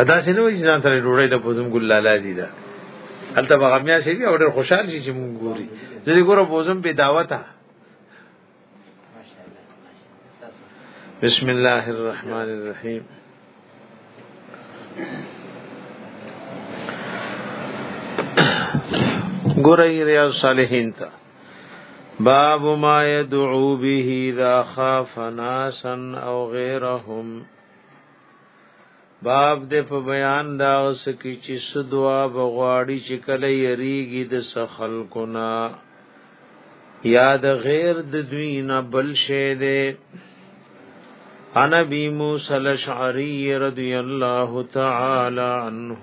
ادا سينو چې ځان سره ډوړې د بوزم ګل لالا دي دا البته بغمیا شي او ډېر خوشحال شي چې مونږ ګوري زه ګوره بوزم په دعوت بسم الله الرحمن الرحيم ګورئ ریاض صالحین ته باب ما يدعو به اذا خاف ناسا او غيرهم باب د په بیان دا اوس کی چې سدوا بغواړي چې کله یریږي د سخل کنا یاد غیر د دوی نه بل شه ده عن ابي موسى الاشعري رضي الله تعالى عنه